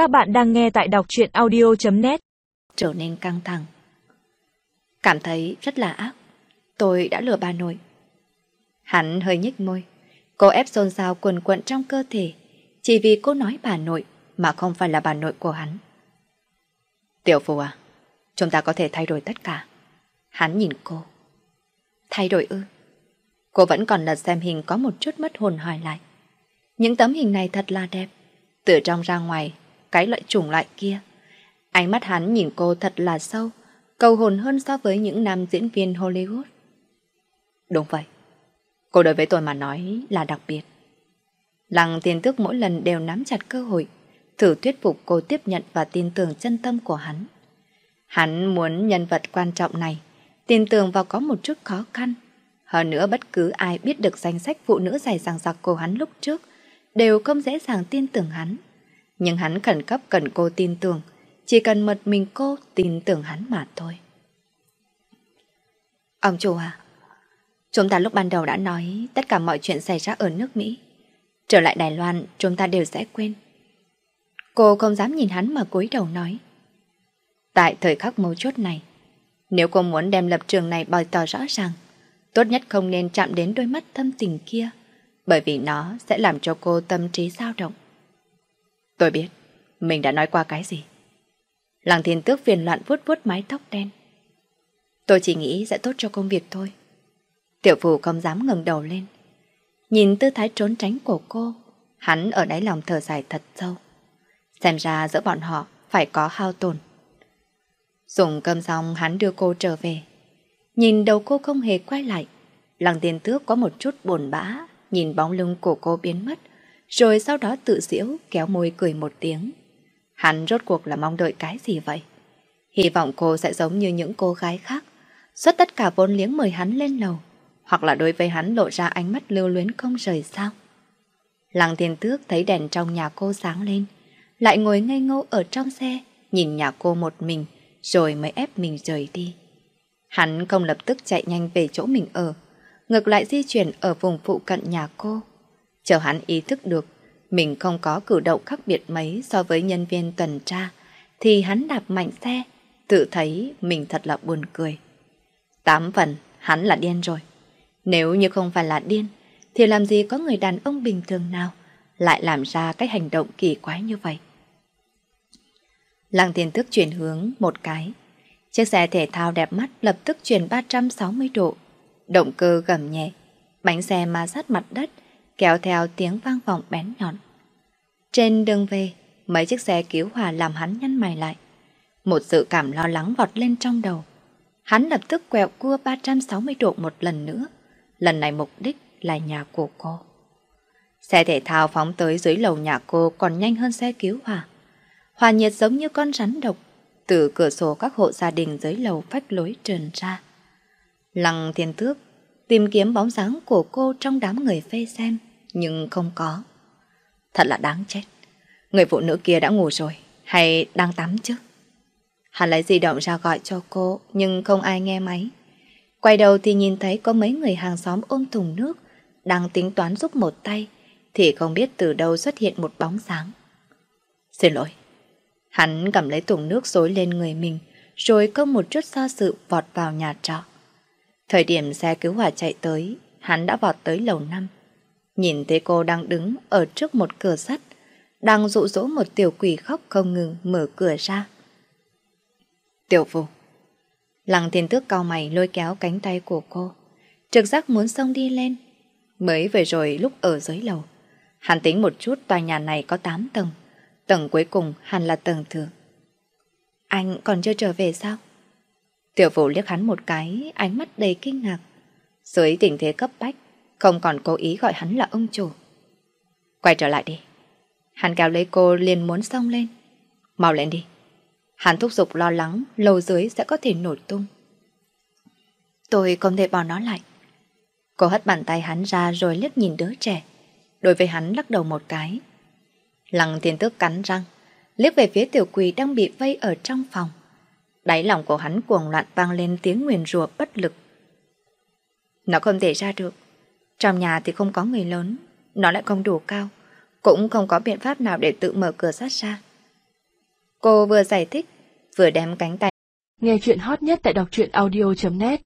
Các bạn đang nghe tại đọc truyện audio.net Trở nên căng thẳng. Cảm thấy rất là ác. Tôi đã lừa bà nội. Hắn hơi nhếch môi. Cô ép xôn xao quần quận trong cơ thể. Chỉ vì cô nói bà nội mà không phải là bà nội của hắn. Tiểu phù à, chúng ta có thể thay đổi tất cả. Hắn nhìn cô. Thay đổi ư? Cô vẫn còn lật xem hình có một chút mất hồn hỏi lại. Những tấm hình này thật là đẹp. Từ trong ra ngoài, cái loại chủng loại kia. Ánh mắt hắn nhìn cô thật là sâu, cầu hồn hơn so với những nam diễn viên Hollywood. Đúng vậy. Cô đối với tôi mà nói là đặc biệt. Lăng tiền tước mỗi lần đều nắm chặt cơ hội, thử thuyết phục cô tiếp nhận và tin tưởng chân tâm của hắn. Hắn muốn nhân vật quan trọng này, tin tưởng vào có một chút khó khăn. Hơn nữa bất cứ ai biết được danh sách phụ nữ dài dằng dặc của hắn lúc trước, đều không dễ dàng tin tưởng hắn. Nhưng hắn khẩn cấp cần cô tin tưởng, chỉ cần một mình cô tin tưởng hắn mà thôi. Ông chủ à, chúng ta lúc ban đầu đã nói tất cả mọi chuyện xảy ra ở nước Mỹ. Trở lại Đài Loan, chúng ta đều sẽ quên. Cô không dám nhìn hắn mà cúi đầu nói. Tại thời khắc mấu chốt này, nếu cô muốn đem lập trường này bày tỏ rõ ràng, tốt nhất không nên chạm đến đôi mắt thâm tình kia, bởi vì nó sẽ làm cho cô tâm trí dao động. Tôi biết, mình đã nói qua cái gì. Lăng thiên tước phiền loạn vuốt vuốt mái tóc đen. Tôi chỉ nghĩ sẽ tốt cho công việc thôi. Tiểu phù không dám ngẩng đầu lên. Nhìn tư thái trốn tránh của cô, hắn ở đáy lòng thở dài thật sâu. Xem ra giữa bọn họ phải có hao tổn. Dùng cơm xong hắn đưa cô trở về. Nhìn đầu cô không hề quay lại. Lăng tiền tước có một chút buồn bã, nhìn bóng lưng của cô biến mất, rồi sau đó tự diễu kéo môi cười một tiếng. Hắn rốt cuộc là mong đợi cái gì vậy? Hy vọng cô sẽ giống như những cô gái khác, xuất tất cả vốn liếng mời hắn lên lầu, hoặc là đối với hắn lộ ra ánh mắt lưu luyến không rời sao? Lăng thiên tước thấy đèn trong nhà cô sáng lên, lại ngồi ngây ngô ở trong xe, nhìn nhà cô một mình, rồi mới ép mình rời đi. Hắn không lập tức chạy nhanh về chỗ mình ở, ngược lại di chuyển ở vùng phụ cận nhà cô. Chờ hắn ý thức được mình không có cử động khác biệt mấy so với nhân viên tuần tra, thì hắn đạp mạnh xe, tự thấy mình thật là buồn cười. Tám phần, hắn là điên rồi. Nếu như không phải là điên, thì làm gì có người đàn ông bình thường nào lại làm ra cái hành động kỳ quái như vậy. Lăng tiền tức chuyển hướng một cái. Chiếc xe thể thao đẹp mắt lập tức chuyển 360 độ. Động cơ gầm nhẹ, bánh xe ma sát mặt đất, kéo theo tiếng vang vọng bén nhọn. Trên đường về, mấy chiếc xe cứu hỏa làm hắn nhăn mày lại. Một sự cảm lo lắng vọt lên trong đầu. Hắn lập tức quẹo cua 360 độ một lần nữa. Lần này mục đích là nhà của cô. Xe thể thao phóng tới dưới lầu nhà cô còn nhanh hơn xe cứu hỏa. Hòa nhiệt giống như con rắn độc, từ cửa sổ các hộ gia đình dưới lầu phách lối trườn ra. Lăng thiên tước tìm kiếm bóng dáng của cô trong đám người phê xem, nhưng không có. Thật là đáng chết. Người phụ nữ kia đã ngủ rồi, hay đang tắm chứ? Hắn lấy di động ra gọi cho cô, nhưng không ai nghe máy. Quay đầu thì nhìn thấy có mấy người hàng xóm ôm thùng nước, đang tính toán giúp một tay, thì không biết từ đâu xuất hiện một bóng sáng. Xin lỗi. Hắn cầm lấy thùng nước xối lên người mình, rồi không một chút do sự vọt vào nhà trọ. Thời điểm xe cứu hỏa chạy tới, hắn đã vọt tới lầu năm. Nhìn thấy cô đang đứng ở trước một cửa sắt, đang dụ dỗ một tiểu quỷ khóc không ngừng mở cửa ra. Tiểu phu. Lăng thiên tước cao mày lôi kéo cánh tay của cô. Trực giác muốn xông đi lên. Mới về rồi lúc ở dưới lầu. Hắn tính một chút tòa nhà này có 8 tầng. Tầng cuối cùng hẳn là tầng thượng. Anh còn chưa trở về sao? Tiểu phụ liếc hắn một cái, ánh mắt đầy kinh ngạc. Dưới tình thế cấp bách, không còn cố ý gọi hắn là ông chủ. Quay trở lại đi. Hắn kéo lấy cô liền muốn xông lên. Mau lên đi. Hắn thúc giục lo lắng lầu dưới sẽ có thể nổi tung. Tôi không thể bỏ nó lại. Cô hất bàn tay hắn ra rồi liếc nhìn đứa trẻ. Đối với hắn lắc đầu một cái. Lăng thiên tước cắn răng, liếc về phía tiểu quỳ đang bị vây ở trong phòng. Đáy lòng của hắn cuồng loạn vang lên tiếng nguyền rủa bất lực. Nó không thể ra được. Trong nhà thì không có người lớn, nó lại không đủ cao, cũng không có biện pháp nào để tự mở cửa sát ra. Cô vừa giải thích, vừa đem cánh tay. Nghe chuyện hot nhất tại đọc truyện audio.net